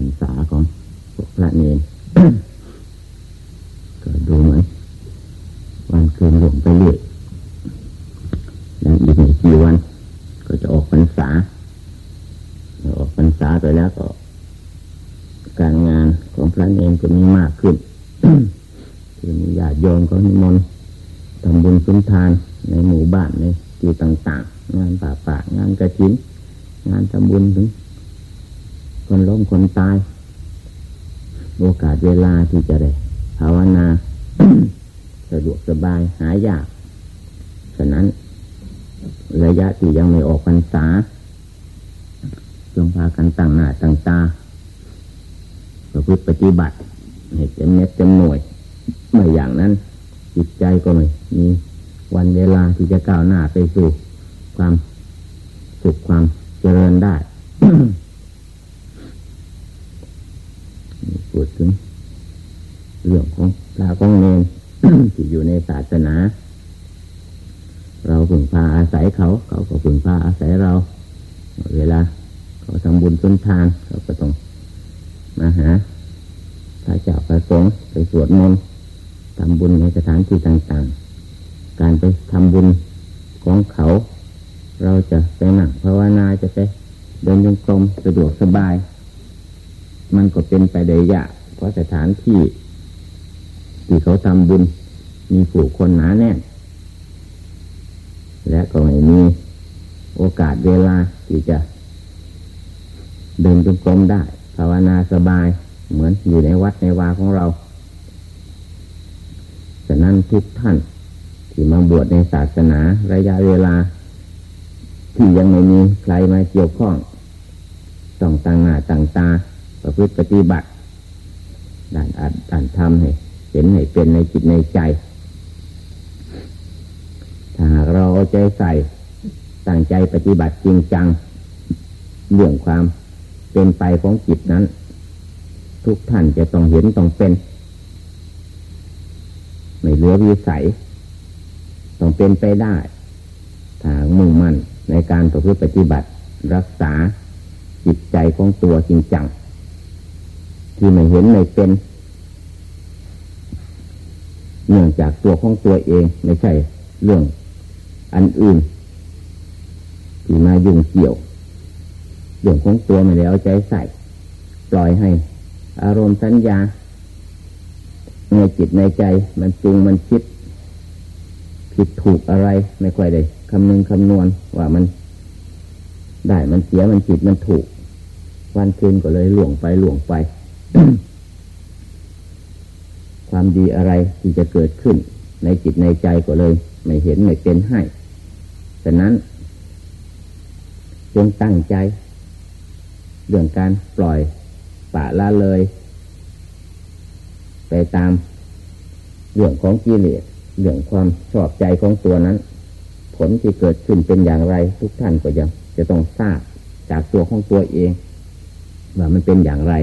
รรษาของพระเนร วดมนต์ทำบุญในสถานที่ต่างๆ การไปทำบุญของเขา เราจะไปหนักภาวนาจะไปเดินยงกรมสะดวกสบาย มันก็เป็นไปได้ยากเพราะสถานที่ ที่เขาทำบุญมีผู้คนหนาแน่นและก็ไม่มีโอกาสเวลาที่จะ เดินจงกรมได้ ภาวนาสบายเหมือนอยู่ในวัดในวาของเรา ฉะนั้นทุกท่าน ที่มาบวชในศาสนาระยะเวลา ที่ยังไม่มีใครมาเกี่ยวข้องต้องต่างหน้าต่างตาประพฤติปฏิบัติด่านอัดด่านทำให้เห็นให้เป็นในจิตในใจ ถ้าหากเราเอาใจใส่ตั้งใจปฏิบัติจริงจัง เรื่องความเป็นไปของจิตนั้น ทุกท่านจะต้องเห็นต้องเป็น ไม่เหลือวิสัย ต้องเป็นไปได้ถ้ามุ่งมั่นในการประพฤติปฏิบัติ รักษาจิตใจของตัวจริงจัง ที่ไม่เห็นไม่เป็นเนื่องจากตัวของตัวเองไม่ใช่เรื่องอันอื่นที่มายุ่งเกี่ยวเรื่องของตัวไม่ได้เอาใจใส่ ปล่อยให้ อารมณ์สัญญา ในจิตในใจ มันจรุงมันคิด ผิดถูกอะไรไม่ค่อยได้คำนึงคำนวณว่ามัน ได้มันเสียมันผิดมันถูก วันคืนก็เลยหลวงไปหลวงไป ความดีอะไรที่จะเกิดขึ้น ในจิตในใจก็เลย ไม่เห็นไม่เป็นให้ฉะนั้นจงตั้งใจ เรื่องการปล่อยปะละเลย ไปตามเรื่องของกิเลสเรื่องความชอบใจของตัวนั้น ผลที่เกิดขึ้นเป็นอย่างไร ทุกท่านก็ยังจะต้องทราบจากตัวของตัวเอง ว่ามันเป็นอย่างไร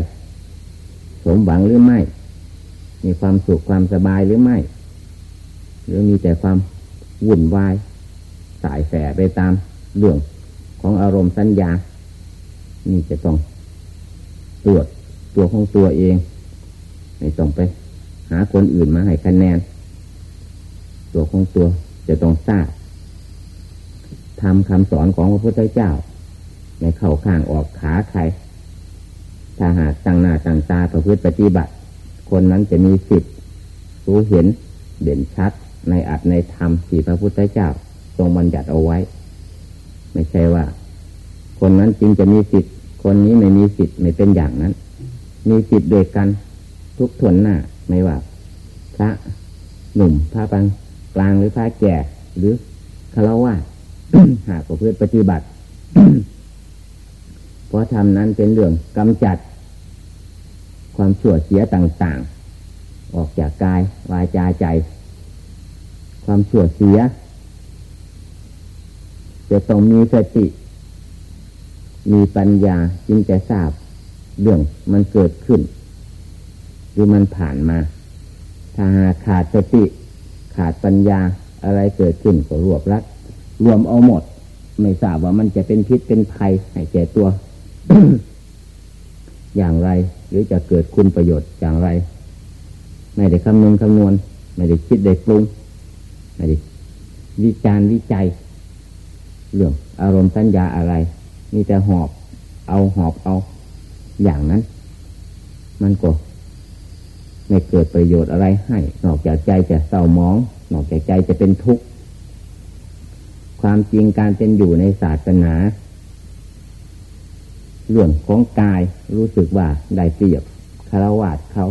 สมหวังหรือไม่ มีความสุขความสบายหรือไม่ หรือมีแต่ความวุ่นวาย สายแสไปตามเรื่องของอารมณ์สัญญา นี่จะต้องตรวจตัวของตัวเอง ไม่ต้องไป หาคนอื่นมาให้คะแนน ตัวของตัวจะต้องทราบทำคำสอนของพระพุทธเจ้าในเข่าข้างออกขาใคร ถ้าหากตั้งหน้าตั้งตาประพฤติปฏิบัติ คนนั้นจะมีสิทธิ์รู้เห็นเด่นชัดในอัตในธรรมที่พระพุทธเจ้า ทรงบัญญัติเอาไว้ ไม่ใช่ว่า คนนั้นจริงจะมีสิทธิ์ คนนี้ไม่มีสิทธิ์ไม่เป็นอย่างนั้น มีสิทธิ์โดยกัน ทุกทนหน้า ไม่ว่า พระหนุ่มพระปังกลางหรือพระแก่หรือคารวะหากประพฤติปฏิบัติ เพราะทำนั้นเป็นเรื่องกำจัด ความชั่วเสียต่างๆ ออกจากกายวาจาใจ ความชั่วเสีย จะต้องมีสติ มีปัญญาจึงจะทราบ เรื่องมันเกิดขึ้น หรือมันผ่านมา ถ้าหาขาดสติ ขาดปัญญาอะไรเกิดขึ้นก็รวบรัดรวมเอาหมด ไม่ทราบว่ามันจะเป็นพิษเป็นภัยให้แก่ตัว อย่างไร หรือจะเกิดคุณประโยชน์อย่างไร ไม่ได้คำนึงคำนวณ ไม่ได้คิดได้ปรุงไม่ได้วิจารณวิจัย เรื่องอารมณ์สัญญาอะไร มีแต่หอบ เอาหอบเอา อย่างนั้น มันก็ ไม่เกิดประโยชน์อะไรให้ นอกจากใจจะเศร้าหมอง นอกจากใจจะเป็นทุกข์ ความจริงการเป็นอยู่ในศาสนาเรื่องของกายรู้สึกว่าได้เปรียบคารวะเขา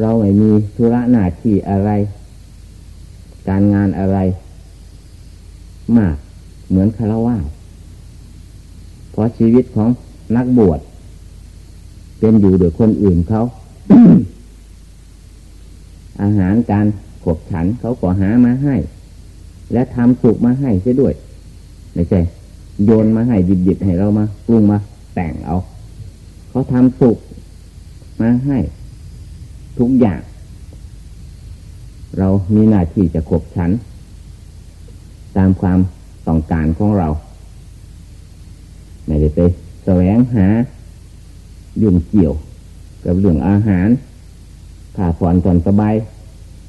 เราไม่มีธุระหน้าที่อะไร การงานอะไร มากเหมือนคารวะเพราะชีวิตของนักบวชเป็นอยู่โดยคนอื่นเขา อาหารการขบฉันเขาก็หามาให้ และทำสุกมาให้ใช่ด้วย ไม่ใช่ โยนมาให้หยิบๆให้เรามาปรุงมา แต่งเอา เขาทำสุกมาให้ ทุกอย่าง เรามีหน้าที่จะขบฉัน ตามความต้องการของเรา ไม่ได้ไปแสวงหายุ่งเกี่ยว กับเรื่องอาหารผ่าผ่อนผ่อนสบาย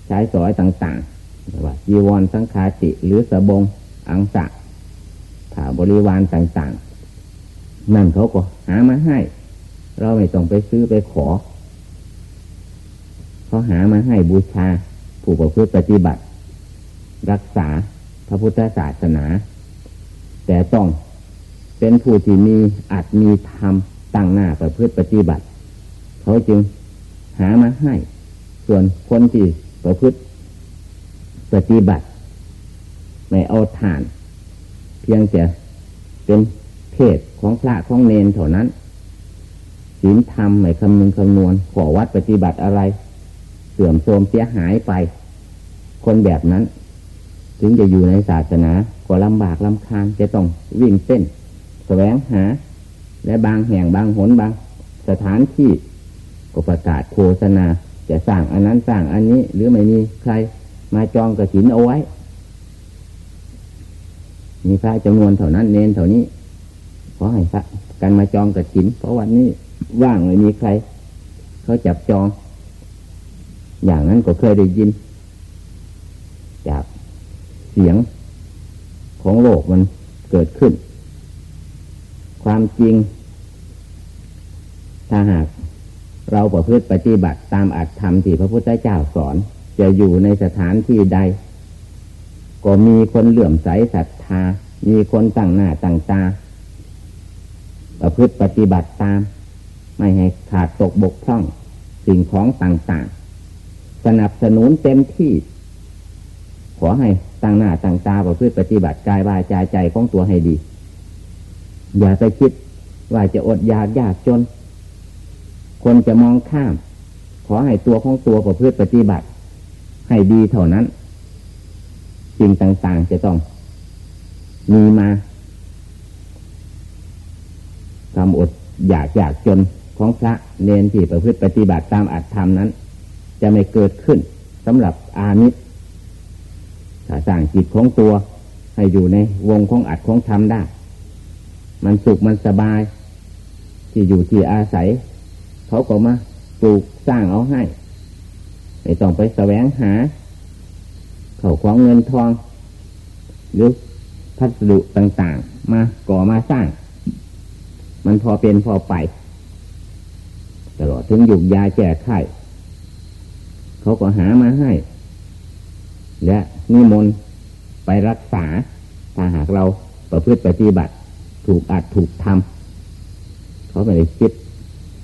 ใช้สอยต่างๆว่าจีวรสังคาติหรือสบงอังสะผ่าบริวารต่างๆ นั่นเขาก็หามาให้ เราไม่ต้องไปซื้อไปขอ เขาหามาให้บูชา ผู้ประพฤติปฏิบัติ รักษาพระพุทธศาสนา แต่ต้องเป็นผู้ที่มีอัตมีธรรมตั้งหน้าประพฤติปฏิบัติ เขาจึงหามาให้ ส่วนคนที่ประพฤติปฏิบัติไม่เอาฐาน เพียงแต่เป็นเพศของพระของเนนเท่านั้นศีลธรรมไม่คำนึงคำนวณขอวัดปฏิบัติอะไร เสื่อมโทรมเสียหายไป คนแบบนั้น ถึงจะอยู่ในศาสนาก็ลำบากลำคาญจะต้องวิ่งเส้นแสวงหา และบางแห่งบางหนบาง สถานที่ ก็ประกาศโฆษณาจะสร้างอันนั้นสร้างอันนี้ หรือไม่มีใครมาจองกระถินเอาไว้ มีพระจำนวนเท่านั้นเน้นเท่านี้ ขอให้พระกันมาจองกระถิน เพราะวันนี้ว่างไม่มีใคร เขาจับจอง อย่างนั้นก็เคยได้ยิน จากเสียงของโลกมันเกิดขึ้น ความจริง ถ้าหาก เราประพฤติปฏิบัติตามอัตธรรมที่พระพุทธเจ้าสอน จะอยู่ในสถานที่ใด ก็มีคนเหลื่อมใสศรัทธา มีคนตั้งหน้าตั้งตา ประพฤติปฏิบัติตาม ไม่ให้ขาดตกบกพร่อง สิ่งของต่างๆ สนับสนุนเต็มที่ ขอให้ตั้งหน้าตั้งตาประพฤติปฏิบัติกายวาจาใจของตัวให้ดี อย่าไปคิดว่าจะอดอยากยากจน คนจะมองข้าม ขอให้ตัวของตัวประพฤติปฏิบัติ ให้ดีเท่านั้นสิ่งต่างๆ จะต้อง มีมาความอดอยากอยากจนของพระเนนที่ประพฤติปฏิบัติตามอัตธรรมนั้น จะไม่เกิดขึ้นสำหรับอามิตรถ้าสร้างจิตของตัว ให้อยู่ในวงของอัดของธรรมได้ มันสุขมันสบาย ที่อยู่ที่อาศัย เขาก็มาปลูกสร้างเอาให้ไม่ต้องไปแสวงหา เขาของเงินทอง หรือพัสดุต่างๆ มาก่อมาสร้าง มันพอเป็นพอไป ตลอดถึงหยุกยาแก้ไข้เขาก็หามาให้ และนิมนต์ไปรักษา ถ้าหากเราประพฤติปฏิบัติ ถูกอัดถูกทำเขาไม่ได้คิด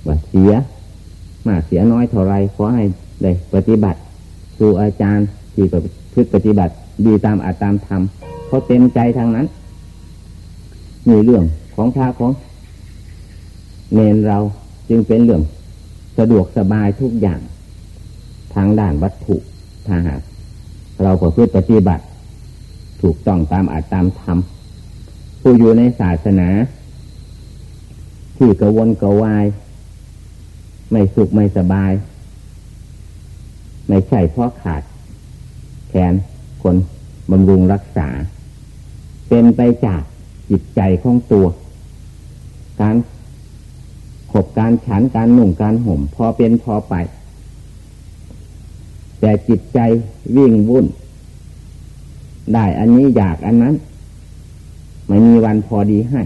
ว่าเสีย มากเสียน้อยเท่าไรขอให้ได้ปฏิบัติสู่อาจารย์ที่พฤติปฏิบัติ ดีตามอัดตามธรรมเขาเต็มใจทางนั้น มีเรื่องของพระของเนนเราจึงเป็นเรื่องสะดวกสบายทุกอย่าง ทางด้านวัตถุทาหากเราพฤติปฏิบัติ ถูกต้องตามอัดตามธรรมผู้อยู่ในศาสนา ที่กระวนกระวาย ไม่สุขไม่สบาย ไม่ใช่เพราะขาด แขนคนบำรุงรักษา เป็นไปจากจิตใจของตัว การขบการฉันการหนุ่งการห่ม พอเป็นพอไป แต่จิตใจวิ่งวุ่น ได้อันนี้อยากอันนั้น ไม่มีวันพอดีให้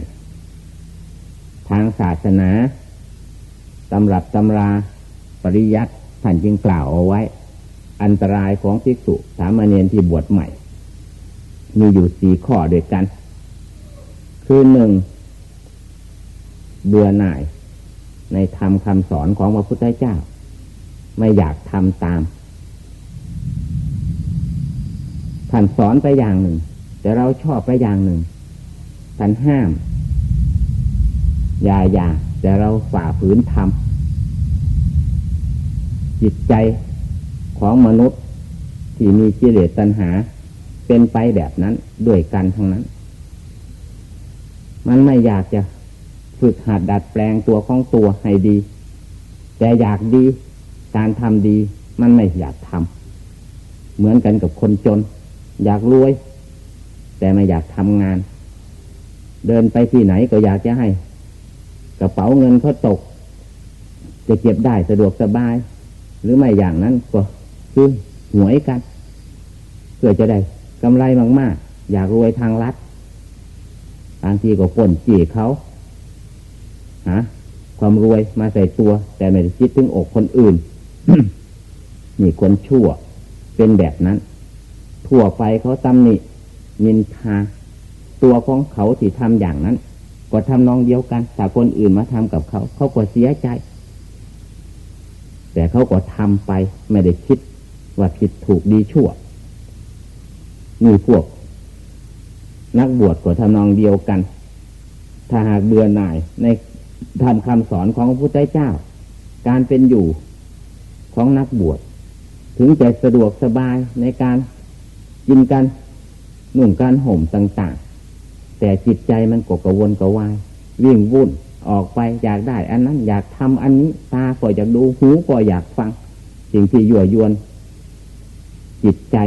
ทางศาสนา ตำรับตำราปริยัติท่านจึงกล่าวเอาไว้ อันตรายของภิกษุสามเณรที่บวชใหม่ มีอยู่สี่ข้อด้วยกัน คือหนึ่งเบื่อหน่าย ในธรรมคำสอนของพระพุทธเจ้า ไม่อยากทำตาม ท่านสอนไปอย่างหนึ่ง แต่เราชอบไปอย่างหนึ่ง ท่านห้าม อย่าอย่า แต่เราฝ่าฝืนทำจิตใจของมนุษย์ที่มีกิเลสตัณหา เป็นไปแบบนั้นด้วยกันทั้งนั้น มันไม่อยากจะฝึกหัดดัดแปลงตัวของตัวให้ดี แต่อยากดีการทำดีมันไม่อยากทำเหมือนกันกับคนจน อยากรวย แต่ไม่อยากทำงาน เดินไปที่ไหนก็อยากจะให้ ระเป๋าเงินเขาตก จะเก็บได้สะดวกสบาย หรือไม่อย่างนั้นก็คือหวยกัน เพื่อจะได้กำไรมาก ๆ อยากรวยทางลัดบางทีก็ป่นจีเขาหาความรวยมาใส่ตัว แต่ไม่ได้คิดถึงอกคนอื่นนี่คนชั่ว เป็นแบบนั้น ทั่วไปเขาตำหนินินทา ตัวของเขาที่ทำอย่างนั้น ก็ทำนองเดียวกันแต่คนอื่นมาทำกับเขา เขาก็เสียใจ แต่เขาก็ทำไปไม่ได้คิดว่าผิดถูกดีชั่วมีพวก นักบวชก็ทำนองเดียวกัน ถ้าหากเบื่อหน่ายในทำคำสอนของพระพุทธเจ้า การเป็นอยู่ของนักบวชถึงจะสะดวกสบายในการกินกันหนุ่มการห่มต่าง แต่จิตใจมันกกระวนกระวาย วิ่งวุ่นออกไปอยากได้ อันนั้นอยากทำอันนี้ตาก็อยากดูหูก็อยากฟัง สิ่งที่ยั่วยวน จิตใจ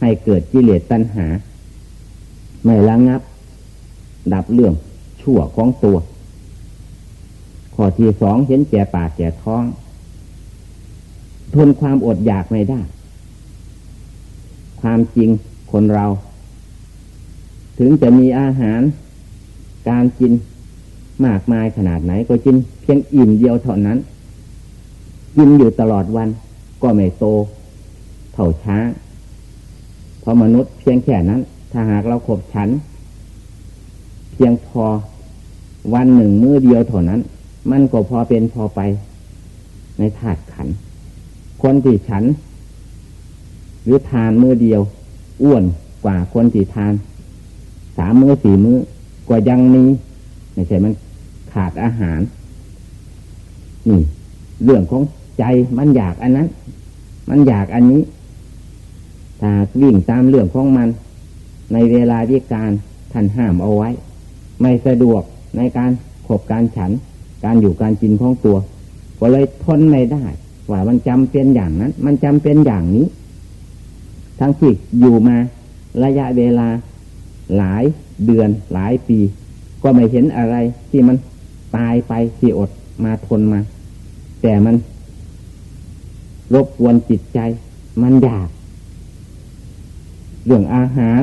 ให้เกิดกิเลสตัณหา ไม่ระงับ ดับเรื่องชั่วของตัว ข้อที่สองเห็นแก่ปากแก่ท้อง ทนความอดอยากไม่ได้ ความจริงคนเรา ถึงจะมีอาหารการกินมากมายขนาดไหน ก็กินเพียงอิ่มเดียวเท่านั้น กินอยู่ตลอดวันก็ไม่โต เท่าช้างเพราะมนุษย์เพียงแค่นั้น ถ้าหากเราขบฉัน เพียงพอวันหนึ่งมื้อเดียวเท่านั้น มันก็พอเป็นพอไป ในถาดขัน คนที่ฉัน หรือทานมื้อเดียว อ้วนกว่าคนที่ทาน สามมือสี่มือก็ยังมีไม่ใช่มันขาดอาหาร นี่ เรื่องของใจมันอยากอันนั้น มันอยากอันนี้ถ้าวิ่งตามเรื่องของมัน ในเวลาวิการท่านห้ามเอาไว้ ไม่สะดวกในการขบการฉัน การอยู่การกินของตัว ก็เลยทนไม่ได้ ว่ามันจำเป็นอย่างนั้น มันจำเป็นอย่างนี้ ทั้งที่อยู่มาระยะเวลา หลายเดือนหลายปี ก็ไม่เห็นอะไรที่มันตายไปที่อดมาทนมา แต่มัน รบกวนจิตใจ มันอยาก เรื่องอาหาร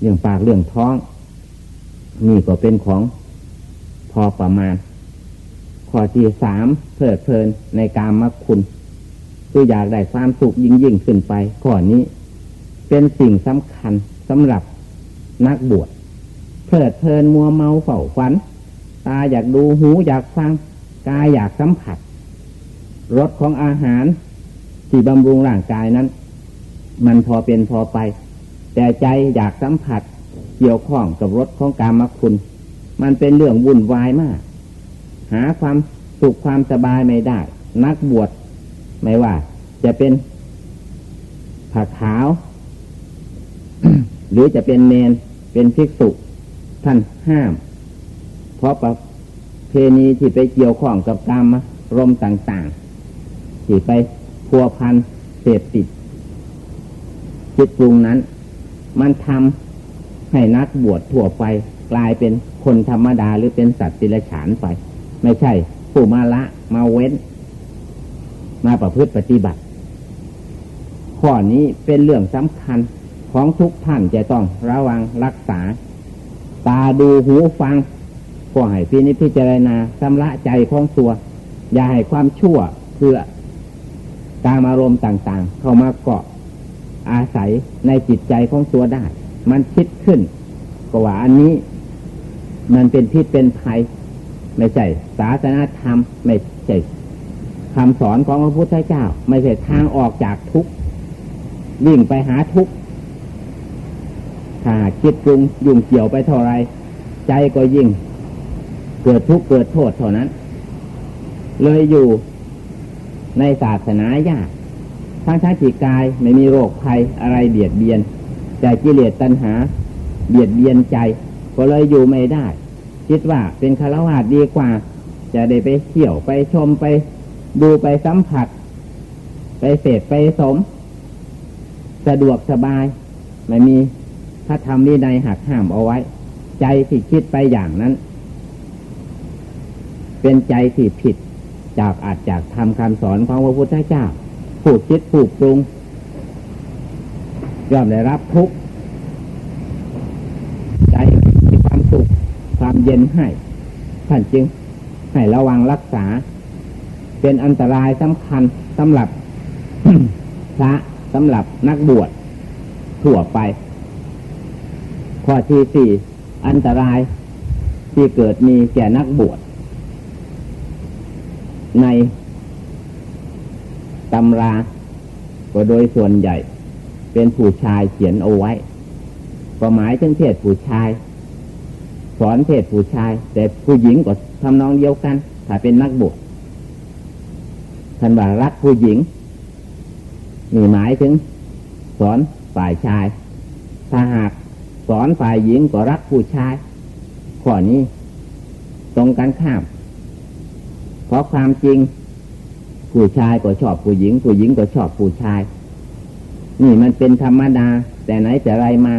เรื่องปากเรื่องท้อง นี่ก็เป็นของพอประมาณ ข้อที่สามเพลิดเพลินในการมักคุณคืออยากได้ความสุขยิ่งยิ่งขึ้นไปข้อนี้ เป็นสิ่งสำคัญ สำหรับนักบวชเพลิดเพลินมัวเมาเฝ้าฝัน ตาอยากดูหูอยากฟัง กายอยากสัมผัสรสของอาหารที่บำรุงร่างกายนั้น มันพอเป็นพอไป แต่ใจอยากสัมผัสเกี่ยวข้องกับรสของกามคุณ มันเป็นเรื่องวุ่นวายมาก หาความสุขความสบายไม่ได้ นักบวชไม่ว่า จะเป็นผักขาว หรือจะเป็นเนนเป็นภิกษุท่านห้าม เพราะประเพณีที่ไปเกี่ยวข้องกับกรรมรมต่างๆ ที่ไปพัวพันเสพติดจิตปรุงนั้น มันทำให้นักบวชทั่วไป กลายเป็นคนธรรมดาหรือเป็นสัตว์ติรฉานไป ไม่ใช่ผู้มาละมาเว้น มาประพฤติปฏิบัติ ข้อนี้เป็นเรื่องสำคัญ ของทุกท่านจะต้องระวังรักษา ตาดูหูฟังก็ให้พินิจพิจารณาชำระใจของตัว อย่าให้ความชั่วเพื่อการอารมณ์ต่างๆ เข้ามาเกาะอาศัยในจิตใจของตัวได้ มันคิดขึ้นก็ว่าอันนี้ มันเป็นพิษเป็นภัย ไม่ใช่ศาสนาธรรมไม่ใช่คำสอนของพระพุทธเจ้า ไม่ใช่ทางออกจากทุกข์วิ่งไปหาทุกข์ ถ้าคิดปรุงยุ่งเกี่ยวไปเท่าไร ใจก็ยิ่ง เกิดทุกข์เกิดโทษเท่านั้น เลยอยู่ในศาสนายากทั้งทั้งจิตกายไม่มีโรคภัยอะไรเบียดเบียน แต่กิเลสตัณหา เบียดเบียนใจ ก็เลยอยู่ไม่ได้ คิดว่าเป็นคารวะดีกว่า จะได้ไปเที่ยวไปชมไปดูไปสัมผัส ไปเสพไปสม สะดวกสบาย ไม่มี ระธรรมวินัยหักห้ามเอาไว้ ใจที่คิดไปอย่างนั้น เป็นใจที่ผิดจากอาจจากทำคำสอนของพระพุทธเจ้า ผูกคิดผูกปรุงย่อมได้รับทุกข์ใจมีความสุขความเย็นให้ท่านจึงให้ระวังรักษา เป็นอันตรายสำคัญสำหรับพระสำหรับนักบวชทั่วไป ข้อที่สี่อันตรายที่เกิดมีแก่นักบวชในตำราก็โดยส่วนใหญ่ เป็นผู้ชายเขียนเอาไว้ก็หมายถึงเพศผู้ชาย สอนเพศผู้ชาย แต่ผู้หญิงก็ทำนองเดียวกัน ถ้าเป็นนักบวชท่านว่ารักผู้หญิงมีหมายถึง สอนฝ่ายชาย ถ้าหาก สอนฝ่ายหญิงก็รักผู้ชาย ข้อนี้ตรงกันข้าม เพราะความจริง ผู้ชายก็ชอบผู้หญิง ผู้หญิงก็ชอบผู้ชาย นี่มันเป็นธรรมดา แต่ไหนจะไรมา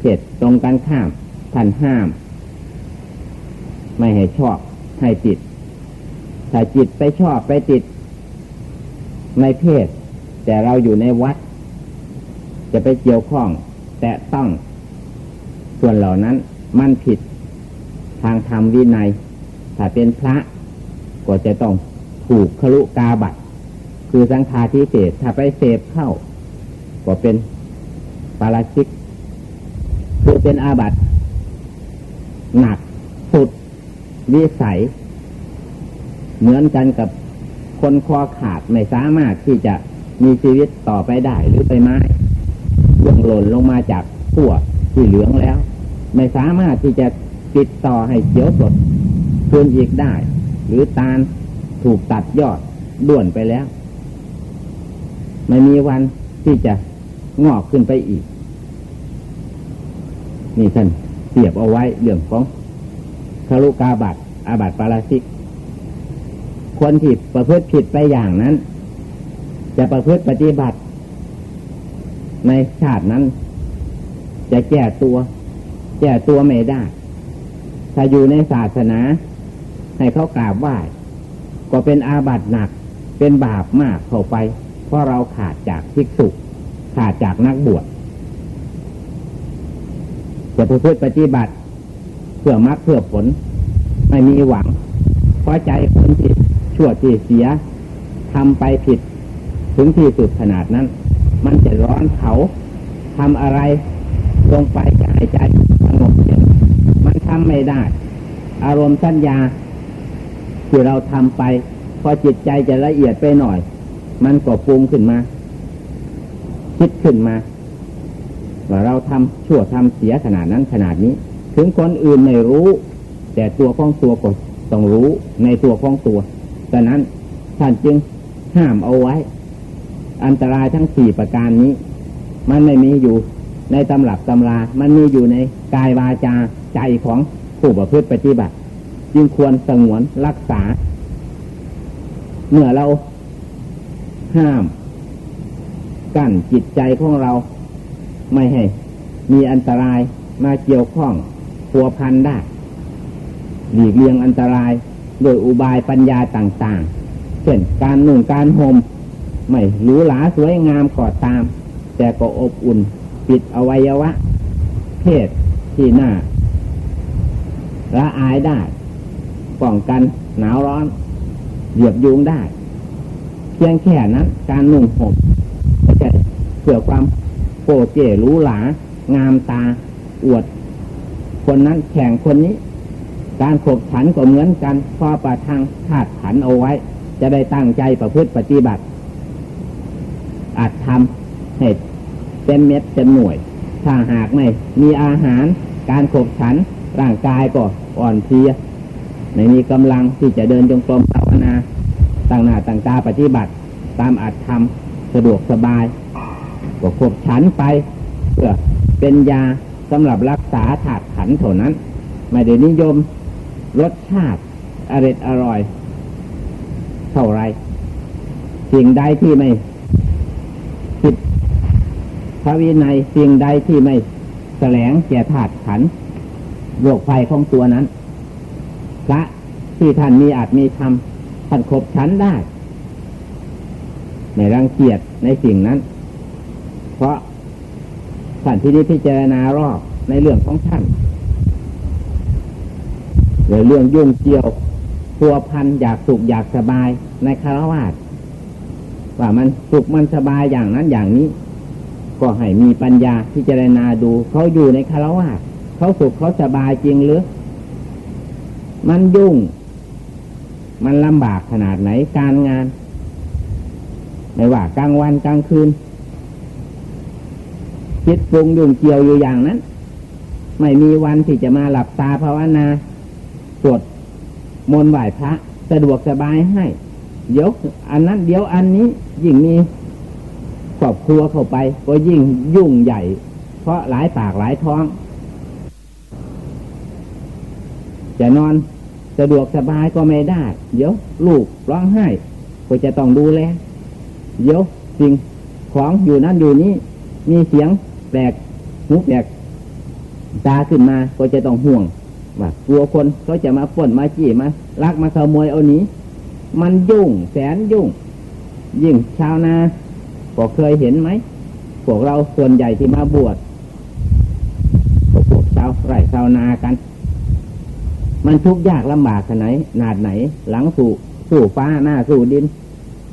เสร็จตรงกันข้ามท่านห้าม ไม่ให้ชอบให้ติดถ้าจิตไปชอบไปติด ในเพศ แต่เราอยู่ในวัด จะไปเกี่ยวข้อง แต่ต้อง ส่วนเหล่านั้นมันผิดทางธรรมวินัย ถ้าเป็นพระก็จะต้องถูกคลุกาบัตคือสังฆาทิเศษถ้าไปเสพเข้า ก็เป็นปาราชิก คือเป็นอาบัตหนักสุดวิสัย เหมือนกันกับคนคอขาดไม่สามารถที่จะมีชีวิตต่อไปได้หรือไปไม้ล่วงหล่นลงมาจากขั้วที่เหลืองแล้ว ไม่สามารถที่จะติดต่อให้เขียวสดคืนอีกได้ หรือตาลถูกตัดยอดด่วนไปแล้ว ไม่มีวันที่จะงอกขึ้นไปอีก นี่ท่านเสียบเอาไว้เรื่องของคารุกาบัตอาบัตปาราชิก คนที่ประพฤติผิดไปอย่างนั้น จะประพฤติปฏิบัติ ในชาตินั้น จะแก้ตัว แก้ตัวไม่ได้ ถ้าอยู่ในศาสนา ให้เขากราบไหว้ก็เป็นอาบัติหนัก เป็นบาปมากเข้าไป เพราะเราขาดจากภิกษุ ขาดจากนักบวชจะพูดปฏิบัติเพื่อมรรคเพื่อผล ไม่มีหวัง เพราะใจคนที่ชั่วที่เสียทำไปผิด ถึงที่สุดขนาดนั้น มันจะร้อนเขาทำอะไรลงไปให้ใจ ทำไม่ได้ อารมณ์สัญญาที่เราทำไป พอจิตใจจะละเอียดไปหน่อย มันก็ปรุงขึ้นมา คิดขึ้นมา ว่าเราทำชั่วทำเสียขนาดนั้นขนาดนี้ ถึงคนอื่นไม่รู้ แต่ตัวของตัวก็ต้องรู้ในตัวของตัวดังนั้นท่านจึงห้ามเอาไว้ อันตรายทั้งสี่ประการนี้ มันไม่มีอยู่ในตำรับตำรา มันมีอยู่ในกายวาจา ใจของผู้ประพฤติปฏิบัติ จึงควรสงวนรักษา เมื่อเราห้าม กั้นจิตใจของเรา ไม่ให้ มีอันตรายมาเกี่ยวข้องพัวพันได้หลีกเลี่ยงอันตรายโดยอุบายปัญญาต่างๆ เช่นการนุ่งการห่มไม่หรูหราสวยงามก่อตาม แต่ก็อบอุ่น ปิดอวัยวะ เพศที่หน้า ละอายได้ ป้องกันหนาวร้อน เหยียบยุงได้ เพียงแค่นั้น การนุ่งห่มไม่ใช่เพื่อความโปเจรู้หลา งามตา อวด คนนั้นแข่งคนนี้ การขบฉันก็เหมือนกันพอประทางธาตุขันเอาไว้ จะได้ตั้งใจประพฤติปฏิบัติ อาจทำให้เป็นเม็ดเป็นหน่วย ถ้าหากไม่มีอาหาร การขบฉัน ร่างกายก็อ่อนเพลียไม่มีกำลังที่จะเดินจงกรมภาวนาต่างหน้าต่างตาปฏิบัติ ตามอาจทำสะดวกสบายก็ขบฉันไป เพื่อเป็นยาสำหรับรักษาถาดขันเท่านั้น ไม่ได้นิยมรสชาติอร่อยอร่อย เท่าไรสิ่งใดที่ไม่ผิดพระวินัยสิ่งใดที่ไม่แสลงแก่ถาดขัน โรคภัยของตัวนั้นพระที่ท่านมีอาจมีธรรมท่านขบฉันได้ ในรังเกียจในสิ่งนั้น เพราะท่านที่นี้พิจารณารอบในเรื่องของท่านหรือเรื่องยุ่งเกี่ยวตัวพันอยากสุขอยากสบายในคารวาสว่ามันสุขมันสบายอย่างนั้นอย่างนี้ ก็ให้มีปัญญาพิจารณาดูเขาอยู่ในคารวาส เขาสุขเขาสบายจริงหรือ มันยุ่ง มันลำบากขนาดไหนการงาน ไม่ว่ากลางวันกลางคืนคิดปรุงยุ่งเกี่ยวอยู่อย่างนั้น ไม่มีวันที่จะมาหลับตาภาวนาสวดมนต์ไหว้พระ สะดวกสบายให้ เดี๋ยวอันนั้นเดี๋ยวอันนี้ยิ่งมีครอบครัวเข้าไป ก็ยิ่งยุ่งใหญ่ เพราะหลายปากหลายท้อง จะนอนสะดวกสบายก็ไม่ได้ เดี๋ยวลูกร้องไห้ก็จะต้องดูแลเดี๋ยวสิ่งของอยู่นั่นอยู่นี้ มีเสียงแปลกหูแปลกตาขึ้นมาก็จะต้องห่วงว่ากลัวคนเขาจะมาป่นมาจี้มาลักมาขโมยเอานี้ มันยุ่งแสนยุ่ง ยิ่งชาวนาก็เคยเห็นไหมพวกเราส่วนใหญ่ที่มาบวชพวกชาวไร่ชาวนากัน มันทุกข์ยากลำบากขนาดไหนนาดไหน หลังสู่สู่ฟ้าหน้าสู่ดิน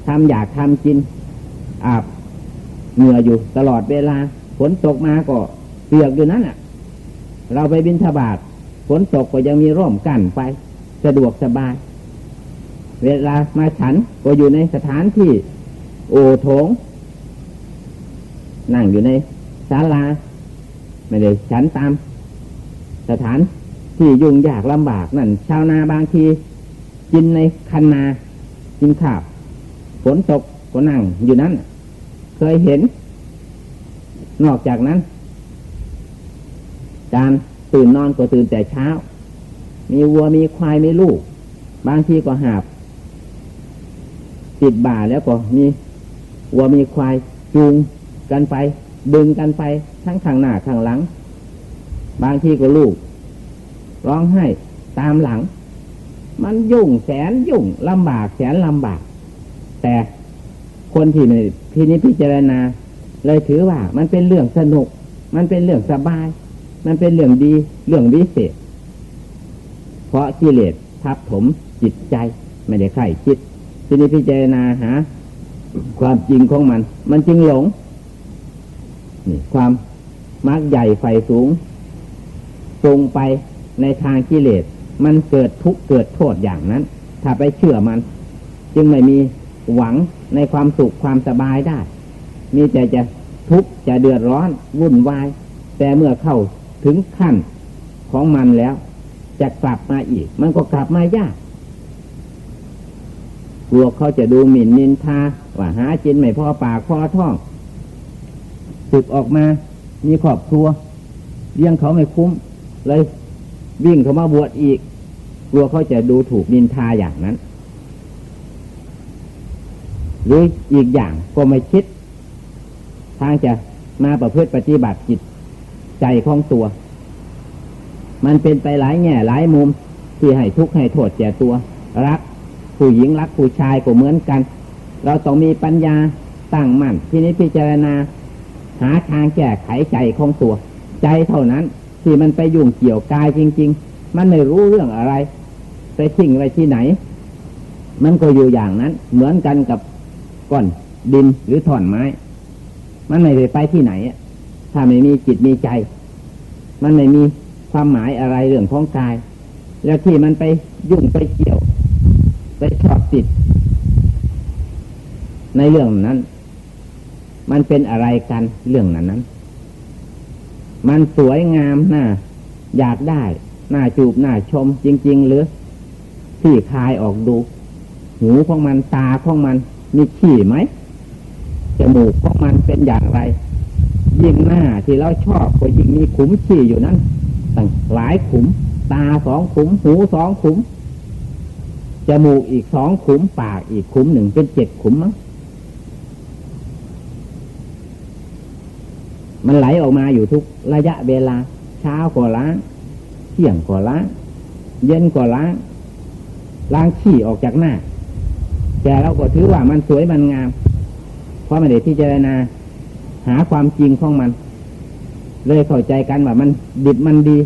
ทำอยากทำกิน อาบเหงื่ออยู่ตลอดเวลาฝนตกมาก็เปียกอยู่นั้นอะ เราไปบินทบาทฝนตกก็ยังมีร่มกั้นไป สะดวกสบาย เวลามาฉันก็อยู่ในสถานที่ โอโถง นั่งอยู่ในศาลา ไม่ได้ฉันตาม สถาน ที่ยุ่งยากลำบากนั่น ชาวนาบางที กินในคันนา กินข้าวฝนตกก็นั่งอยู่นั้น เคยเห็น นอกจากนั้น การตื่นนอนก็ตื่นแต่เช้า มีวัวมีควายมีลูก บางทีก็หาบติดบ่าแล้วก็มีวัวมีควายจูงกันไป ดึงกันไปทั้งข้างหน้าข้างหลัง บางทีก็ลูก ร้องไห้ตามหลัง มันยุ่งแสนยุ่งลำบากแสนลำบาก แต่คนที่ในที่นี้พิจารณา เลยถือว่ามันเป็นเรื่องสนุก มันเป็นเรื่องสบาย มันเป็นเรื่องดีเรื่องวิเศษ เพราะกิเลสทับถมจิตใจไม่ได้ใครคิด ทีนี้พิจารณาหาความจริงของมัน มันจึงหลงนี่ความมักใหญ่ไฟสูงตรงไป ในทางกิเลสมันเกิดทุกข์เกิดโทษอย่างนั้น ถ้าไปเชื่อมัน จึงไม่มีหวังในความสุขความสบายได้ มีแต่จะทุกข์จะเดือดร้อนวุ่นวาย แต่เมื่อเข้าถึงขั้นของมันแล้ว จะกลับมาอีก มันก็กลับมายากกลัวเขาจะดูหมิ่นนินทาว่าหาจินไม่พอปากพอท้องสึกออกมา มีครอบครัวเลี้ยงเขาไม่คุ้ม เลย วิ่งเข้ามาบวชอีก กลัวเขาจะดูถูกนินทาอย่างนั้น หรืออีกอย่างก็ไม่คิด ทางจะมาประพฤติปฏิบัติจิตใจของตัว มันเป็นไปหลายแง่หลายมุมที่ให้ทุกข์ให้โทษแก่ตัว รัก ผู้หญิงรักผู้ชายก็เหมือนกัน เราต้องมีปัญญาตั้งมั่นที่นี้พิจารณา หาทางแก้ไขใจของตัว ใจเท่านั้น ที่มันไปยุ่งเกี่ยวกายจริง ๆ มันไม่รู้เรื่องอะไร ไปทิ้งไว้ที่ไหน มันก็อยู่อย่างนั้น เหมือนกันกับก้อนดินหรือถ่อนไม้ มันไม่ได้ไปที่ไหนถ้าไม่มีจิตมีใจ มันไม่มีความหมายอะไรเรื่องของกาย แล้วที่มันไปยุ่งไปเกี่ยว ไปชอบติด ในเรื่องนั้น มันเป็นอะไรกันเรื่องนั้นนั้น มันสวยงามน่าอยากได้ น่าจูบน่าชมจริง ๆ หรือที่คายออกดู หูของมันตาของมันมีขี้ไหมจมูกของมันเป็นอย่างไร ยิ่งหน้าที่เราชอบก็ยิ่งมีขุมขี้อยู่นั้นตั้งหลายขุม ตาสองขุม หูสองขุมจมูกอีกสองขุมปากอีกขุมหนึ่งเป็นเจ็ดขุมมั้ง มันไหลออกมาอยู่ทุกระยะเวลา เช้าก็ล้างเที่ยงก็ล้างเย็นก็ล้างล้างขี้ออกจากหน้า แต่เราก็ถือว่ามันสวยมันงาม เพราะมันเด็พิจรณาหาความจริงของมัน เลยเข้าใจกันว่ามันดิบมันดี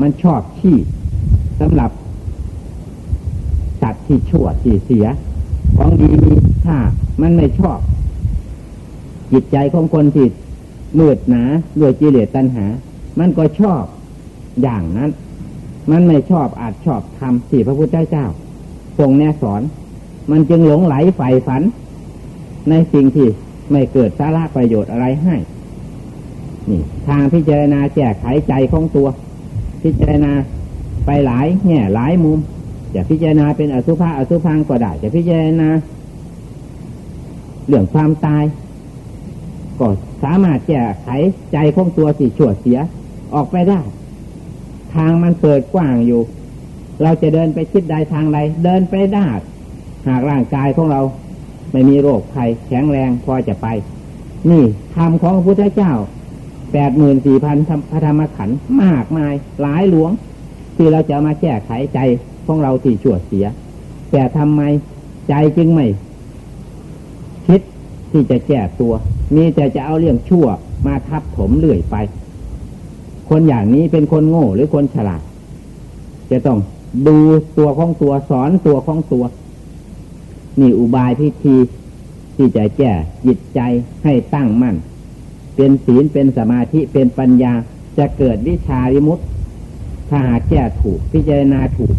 มันชอบขี้สำหรับสัตว์ที่ชั่วที่เสีย ของดีมีค่ามันไม่ชอบ จิตใจของคนที่ มืดหนาด้วยกิเลสตัณหา มันก็ชอบอย่างนั้น มันไม่ชอบอาจชอบทำสี่พระพุทธเจ้าทรงแนสอน มันจึงหลงไหลใฝ่ฝัน ในสิ่งที่ไม่เกิดสาระประโยชน์อะไรให้ นี่ ทางพิจารณาแก้ไขใจของตัว พิจารณาไปหลายแง่หลายมุมจะพิจารณาเป็นอสุภะอสุพังก็ได้จะพิจารณาเรื่องความตาย ก็สามารถแก้ไขใจของตัวสิชั่วเสีย ออกไปได้ ทางมันเปิดกว้างอยู่ เราจะเดินไปคิดใดทางใดเดินไปได้ หากร่างกายของเราไม่มีโรคภัยแข็งแรงพอจะไป นี่ธรรมของพระพุทธเจ้าแปดหมื่นสี่พันพระธรรมขันธ์มากมายหลายหลวง ที่เราจะมาแก้ไขใจของเราที่ชั่วเสีย แต่ทำไมใจจึงไม่ คิดที่จะแก้ตัว มีแต่จะเอาเรื่องชั่วมาทับถมเลื่อยไป คนอย่างนี้เป็นคนโง่หรือคนฉลาด จะต้องดูตัวของตัวสอนตัวของตัว นี่อุบายพิธีที่จะแก้จิตใจให้ตั้งมั่น เป็นศีลเป็นสมาธิเป็นปัญญาจะเกิดวิชาวิมุตถ้าหากแก้ถูกพิจารณาถูก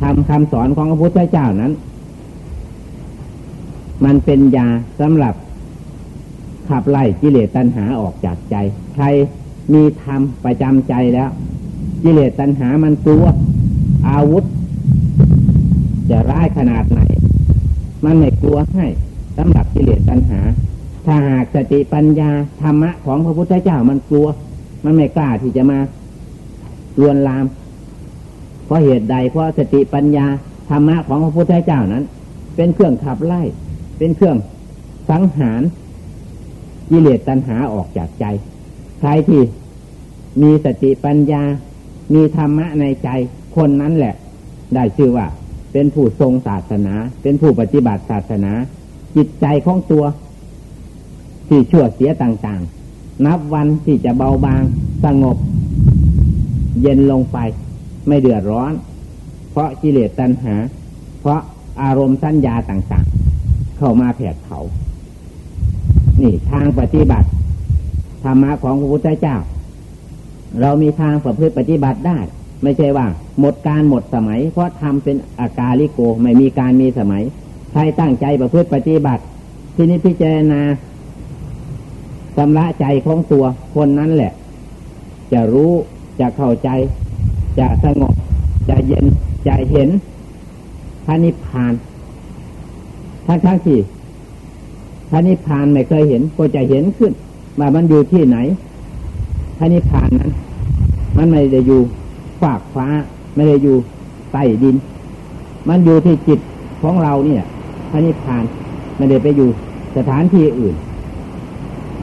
ทำคำสอนของพระพุทธเจ้านั้น มันเป็นยาสำหรับ ขับไล่กิเลสตัณหาออกจากใจ ใครมีธรรมประจำใจแล้ว กิเลสตัณหามันกลัวอาวุธ จะร้ายขนาดไหน มันไม่กลัวให้สำหรับกิเลสตัณหา ถ้าหากสติปัญญาธรรมะของพระพุทธเจ้ามันกลัว มันไม่กล้าที่จะมาลวนลาม เพราะเหตุใดเพราะสติปัญญาธรรมะของพระพุทธเจ้านั้น เป็นเครื่องขับไล่ เป็นเครื่องสังหารกิเลสตัณหาออกจากใจ ใครที่มีสติปัญญา มีธรรมะในใจ คนนั้นแหละ ได้ชื่อว่า เป็นผู้ทรงศาสนา เป็นผู้ปฏิบัติศาสนา จิตใจของตัว ที่ชั่วเสียต่างๆ นับวันที่จะเบาบาง สงบ เย็นลงไป ไม่เดือดร้อน เพราะกิเลสตัณหา เพราะอารมณ์สัญญาต่างๆ เข้ามาแผดเผานี่ทางปฏิบัติธรรมะของพระพุทธเจ้า เรามีทางประพฤติปฏิบัติได้ ไม่ใช่ว่า หมดการหมดสมัย เพราะทำเป็นอากาลิโกไม่มีการมีสมัยใครตั้งใจประพฤติปฏิบัติ ที่นี้พิจารณาชำระใจของตัวคนนั้นแหละ จะรู้จะเข้าใจ จะสงบ จะเย็น จะเห็นพระนิพพาน ทั้งทั้งที่พระนิพพานไม่เคยเห็นก็จะเห็นขึ้นว่ามันอยู่ที่ไหนพระนิพพานนั้น มันไม่ได้อยู่ฝากฟ้า ไม่ได้อยู่ใต้ดิน มันอยู่ที่จิตของเราเนี่ยพระนิพพานไม่ได้ไปอยู่สถานที่อื่น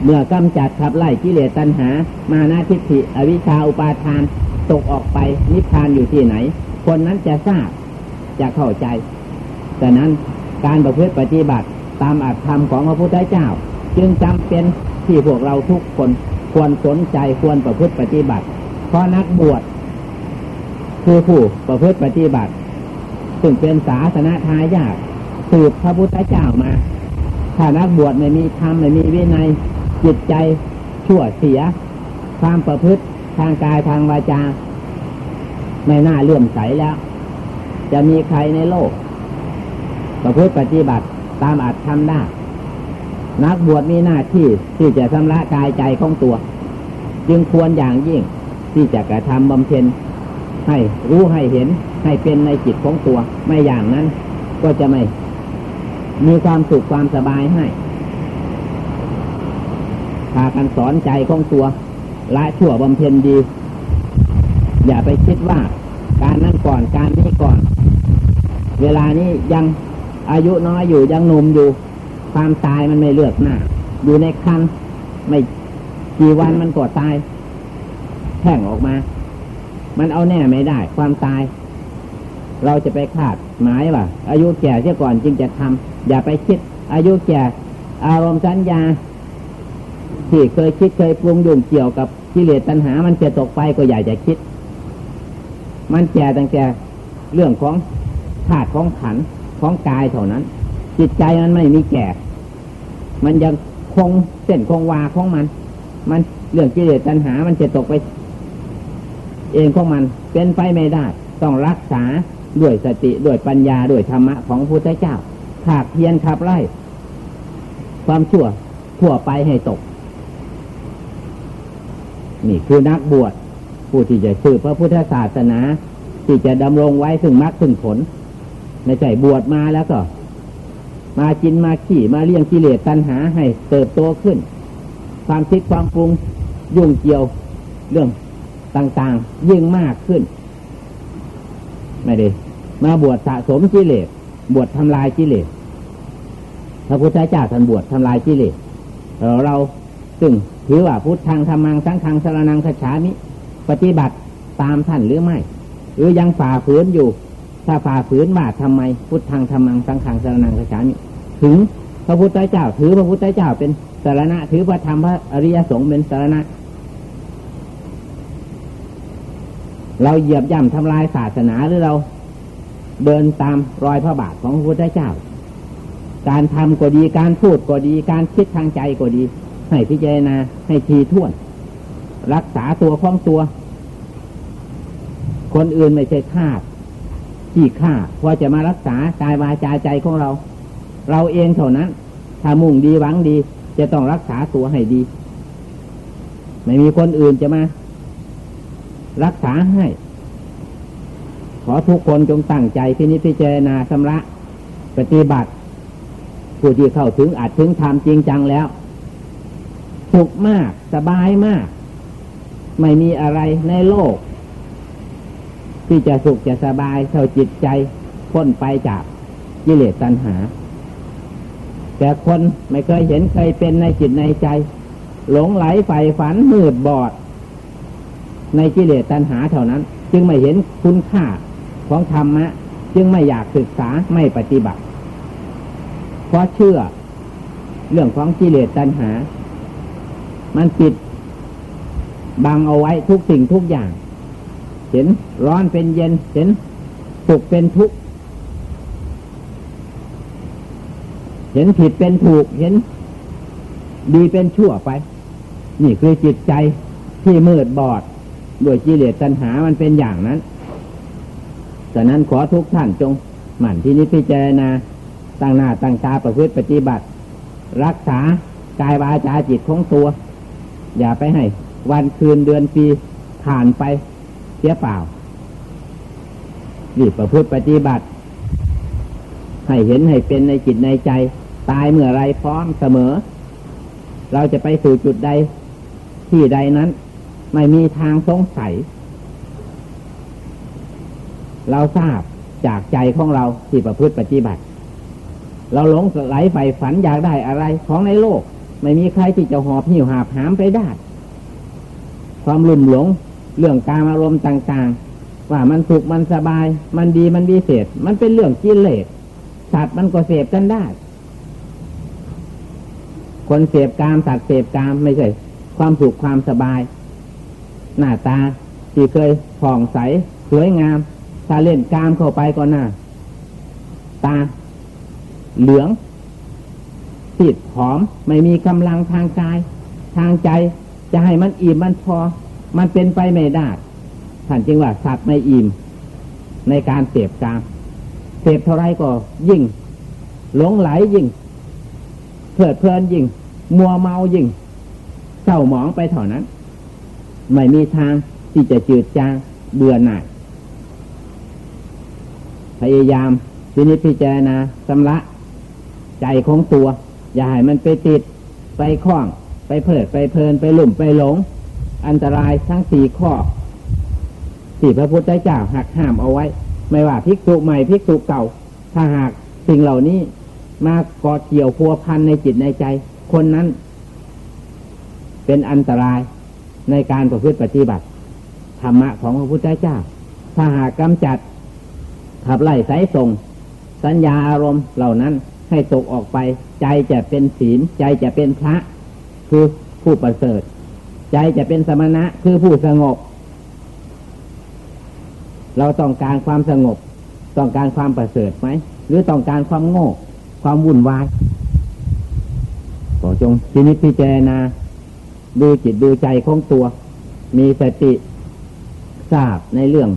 เมื่อกำจัดขับไล่กิเลสตัณหา มานาทิฏฐิ อวิชชาอุปาทานตกออกไปนิพพานอยู่ที่ไหน คนนั้นจะทราบจะเข้าใจแต่นั้น การประพฤติปฏิบัติตามอัตธรรมของพระพุทธเจ้า จึงจำเป็นที่พวกเราทุกคนควรสนใจควรประพฤติปฏิบัติ เพราะนักบวชคือผู้ประพฤติปฏิบัติ ซึ่งเป็นศาสนาทายาทสืบพระพุทธเจ้ามา ถ้านักบวชไม่มีธรรมไม่มีวินัยจิตใจชั่วเสีย ความประพฤติทางกายทางวาจา ไม่น่าเลื่อมใสแล้ว จะมีใครในโลก ประพฤติปฏิบัติตามอัตทำได้ นักบวชมีหน้าที่ที่จะชำระกายใจของตัว จึงควรอย่างยิ่งที่จะกระทำบำเพ็ญให้รู้ให้เห็นให้เป็นในจิตของตัว ไม่อย่างนั้นก็จะไม่มีความสุขความสบายให้พากันสอนใจของตัวละชั่วบำเพ็ญดี อย่าไปคิดว่า การนั่นก่อนการนี้ก่อน เวลานี้ยัง อายุน้อยอยู่ยังหนุ่มอยู่ ความตายมันไม่เลือกหน้า อยู่ในคันไม่กี่วันมันก็ตายแท่งออกมา มันเอาแน่ไม่ได้ ความตาย เราจะไปคาดหมายว่า อายุแก่เสียก่อนจึงจะทำอย่าไปคิด อายุแก่อารมณ์สัญญา ที่เคยคิดเคยปรุงยุ่งเกี่ยวกับกิเลสตัณหา มันจะตกไปก็อย่าจะคิด มันแก่ตั้งแต่เรื่องของธาตุของขัน ของกายเท่านั้น จิตใจมันไม่มีแก่ มันยังคงเส้นคงวาของมัน มันเรื่องกิเลสตัณหา มันจะตกไป เองของมันเป็นไปไม่ได้ ต้องรักษาด้วยสติด้วยปัญญาด้วยธรรมะของพระพุทธเจ้าขากเพียนขับไล่ ความชั่วทั่วไปให้ตก นี่คือนักบวชผู้ที่จะสืบพระพุทธศาสนา ที่จะดำรงไว้ซึ่งมรรคซึ่งผล ไม่ใช่บวชมาแล้วก็ มากินมาขี่มาเลี้ยงกิเลสตัณหาให้เติบโตขึ้น ความคิดความปรุงยุ่งเกี่ยวเรื่องต่างๆ ยิ่งมากขึ้น ไม่ได้มาบวชสะสมกิเลสบวชทำลายกิเลสพระพุทธเจ้าท่านบวชทำลายกิเลสเราเราซึ่งถือว่าพุทธังธรรมังสังฆังสารนังขฉามิ ปฏิบัติตามท่านหรือไม่ หรือยังฝ่าฝืนอยู่ ถ้าฝ่าฝืนว่าทำไม พุทธังธรรมังสังขังสารนังขฉามถึงพระพุทธเจ้า ถือพระพุทธเจ้าเป็นสารณะ ถือพระธรรมพระอริยสงฆ์เป็นสารณะ เราเหยียบย่ำทำลายศาสนาหรือเราเดินตามรอยพระบาทของพระพุทธเจ้า การทำก็ดีการพูดก็ดี การคิดทางใจก็ดี ให้พิจารณาให้ทีท่วน รักษาตัวของตัว คนอื่นไม่ใช่ทาส ที่ฆ่าพอจะมารักษากายวาจาใจของเรา เราเองเท่านั้น ถ้ามุ่งดีหวังดี จะต้องรักษาตัวให้ดี ไม่มีคนอื่นจะมา รักษาให้ ขอทุกคนจงตั้งใจพินิจพิจารณาชำระปฏิบัติผู้ที่เข้าถึงอาจถึงทำจริงจังแล้วสุขมากสบายมาก ไม่มีอะไรในโลก ที่จะสุขจะสบายเท่าจิตใจพ้นไปจากกิเลสตัณหา แต่คนไม่เคยเห็นเคยเป็นในจิตในใจ หลงไหลใฝ่ฝันมืดบอด ในกิเลสตัณหาเท่านั้น จึงไม่เห็นคุณค่าของธรรมะ จึงไม่อยากศึกษาไม่ปฏิบัติ เพราะเชื่อเรื่องของกิเลสตัณหา มันปิดบังเอาไว้ทุกสิ่งทุกอย่าง เห็นร้อนเป็นเย็น เห็นสุขเป็นทุกข์ เห็นผิดเป็นถูก เห็น ดีเป็นชั่วไป นี่คือจิตใจที่มืดบอดด้วยกิเลสตัณหามันเป็นอย่างนั้นดังนั้นขอทุกท่านจง หมั่นที่นิพพิจารณาตั้งหน้าตั้งตาประพฤติปฏิบัติ รักษากายวาจาจิตของตัว อย่าไปให้ วันคืนเดือนปีผ่านไป เสียเปล่ารีบประพฤติปฏิบัติ ให้เห็นให้เป็นในจิตในใจ ตายเมื่อไรพร้อมเสมอ เราจะไปสู่จุดใดที่ใดนั้น ไม่มีทางสงสัย เราทราบจากใจของเราที่ประพฤติปฏิบัติ เราหลงไหลไปฝันอยากได้อะไรของในโลก ไม่มีใครที่จะหอบหิวหาบหามไปได้ ความลุ่มหลง เรื่องการอารมณ์ต่างๆ ว่ามันสุขมันสบาย มันดีมันวิเศษ มันเป็นเรื่องกิเลสสัตว์มันก็เสพกันได้ คนเสพกามสัตว์เสพกามไม่ใช่ ความสุขความสบาย หน้าตาที่เคยผ่องใสสวยงาม ถ้าเล่นกามเข้าไปก็หน้า ตา เหลืองติดหอมไม่มีกำลังทางกาย ทางใจจะให้มันอิ่มมันพอ มันเป็นไปไม่ได้ ท่านจึงว่าสัตว์ไม่อิ่มในการเสพกามเสพเท่าไรก็ยิ่ง หลงไหลยิ่งเพลิดเพลินยิ่ง มัวเมายิ่งเศร้าหมองไปเท่านั้น ไม่มีทางที่จะจืดจางเบื่อหน่ายพยายามทีนี้พิจารณาสำละใจของตัว อย่าให้มันไปติด ไปคล้อง ไปเพิดไปเพลินไปหลุ่มไปหลง อันตรายทั้งสี่ข้อสี่พระพุทธเจ้าหักห้ามเอาไว้ ไม่ว่าภิกษุใหม่ภิกษุเก่า ถ้าหากสิ่งเหล่านี้มากอดเกี่ยวพัวพันในจิตในใจ คนนั้น เป็นอันตรายในการประพฤติปฏิบัติธรรมะของพระพุทธเจ้า ถ้าหากกำจัด ขับไล่สายส่ง สัญญาอารมณ์เหล่านั้นให้ตกออกไป ใจจะเป็นศีลใจจะเป็นพระ คือผู้ประเสริฐ ใจจะเป็นสมณะคือผู้สงบ เราต้องการความสงบ ต้องการความประเสริฐไหม หรือต้องการความโง่ ความวุ่นวายขอจงพินิจพิจารณาดูจิตดูใจของตัว มีสติทราบในเรื่อง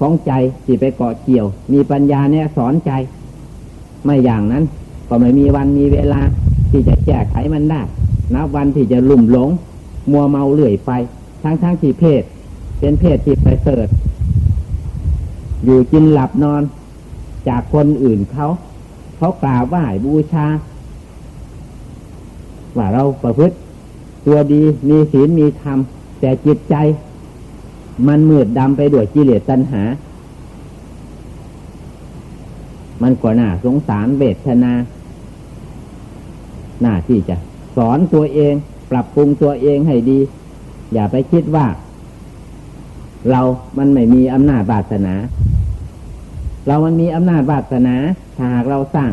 ของใจที่ไปเกาะเกี่ยว มีปัญญาเนี่ยสอนใจ ไม่อย่างนั้น ก็ไม่มีวันมีเวลาที่จะแก้ไขมันได้ นับวันที่จะลุ่มหลง มัวเมาเลื่อยไปทั้งทั้งที่เพศ เป็นเพศที่ไปเสดอยู่กินหลับนอนจากคนอื่นเขาเขากราบไหว้บูชา ว่าเราประพฤติ ตัวดีมีศีลมีธรรม แต่จิตใจ มันมืดดำไปด้วยกิเลสตัณหา มันก็น่าสงสารเบทนา หน้าที่จะสอนตัวเอง ปรับปรุงตัวเองให้ดี อย่าไปคิดว่า เรามันไม่มีอำนาจบาสนา เรามันมีอำนาจบาสนา ถ้าหากเราสร้าง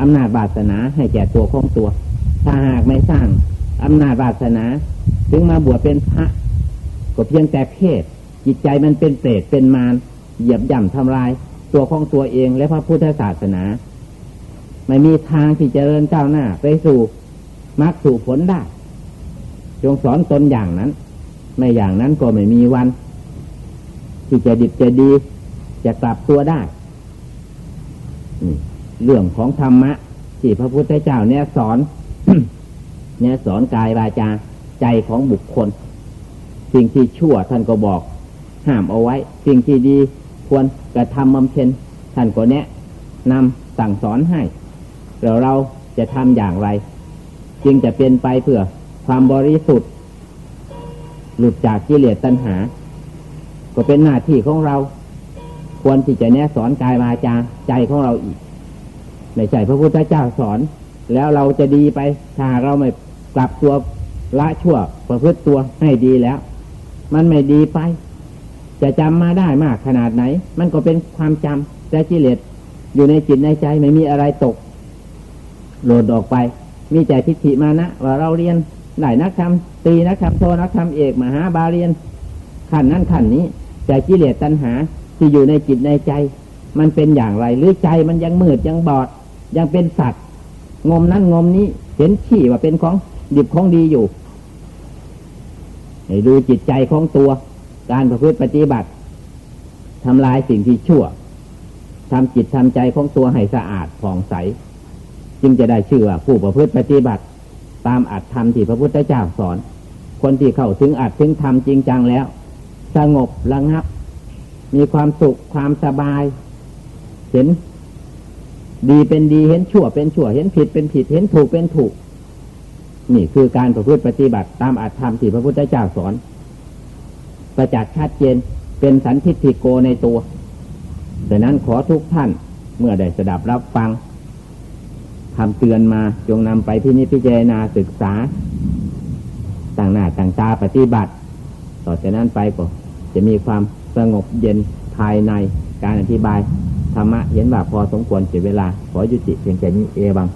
อำนาจบาสนาให้แก่ตัวของตัว ถ้าหากไม่สร้างอำนาจบาสนา ถึงมาบวชเป็นพระก็เพียงแต่เพศ จิตใจมันเป็นเปรตเป็นมารเหยียบย่ำทำลาย ตัวของตัวเองและพระพุทธศาสนา ไม่มีทางที่จะเริญก้าวหน้า ไปสู่มรรคสู่ผลได้ จงสอนตนอย่างนั้น ไม่อย่างนั้นก็ไม่มีวัน ที่จะดิบจะดี จะกลับตัวได้เรื่องของธรรมะ ที่พระพุทธเจ้าเนี่ยสอนเนี่ยสอนกายวาจาใจของบุคคล สิ่งที่ชั่วท่านก็บอก ห้ามเอาไว้ สิ่งที่ดีควรกระทำบำเพ็ญท่านก็แนะนำสั่งสอนให้เราเราจะทำอย่างไร จึงจะเป็นไปเพื่อ ความบริสุทธิ์ หลุดจากกิเลสตัณหา ก็เป็นหน้าที่ของเรา ควรที่จะแนะสอนกายวาจาใจของเราอีกไม่ใช่พระพุทธเจ้าสอน แล้วเราจะดีไปถ้าเราไม่กลับตัวละชั่วประพฤติตัวให้ดีแล้ว มันไม่ดีไป จะจำมาได้มากขนาดไหน มันก็เป็นความจำแต่กิเลสอยู่ในจิตในใจไม่มีอะไรตก โหลดออกไป มีแต่ทิฏฐิมานะว่าเราเรียน ได้นักธรรมตีนักธรรมโทนักธรรมเอกมหาบาเรียนขันนั้นขันนี้ แต่กิเลสตัณหาที่อยู่ในจิตในใจ มันเป็นอย่างไร หรือใจมันยังมืดยังบอด ยังเป็นสัตว์ งมนั้นงมนี้เห็นขี้ว่าเป็นของดิบของดีอยู่ให้ดูจิตใจของตัว การประพฤติปฏิบัติทำลายสิ่งที่ชั่วทำจิตทำใจของตัวให้สะอาดผ่องใส จึงจะได้ชื่อว่าผู้ประพฤติปฏิบัติ ตามอัตธรรมที่พระพุทธเจ้าสอน คนที่เข้าถึงอัตถึงธรรมจริงจังแล้ว สงบระงับ มีความสุขความสบาย เห็น ดีเป็นดีเห็นชั่วเป็นชั่ว เห็นผิดเป็นผิดเห็นถูกเป็นถูก นี่คือการประพฤติปฏิบัติตามอัตธรรมที่พระพุทธเจ้าสอน ประจักษ์ชัดเจนเป็นสันทิฏฐิโกในตัวดังนั้นขอทุกท่านเมื่อได้สดับรับฟัง คำเตือนมาจงนำไปพินิจพิจารณาศึกษา ต่างหน้าต่างตาปฏิบัติ ต่อจากนั้นไปก็จะมีความสงบเย็นภายในการอธิบายธรรมะเห็นว่าพอสมควรเสียเวลา ขอยุติเพียงแค่นี้เอบัง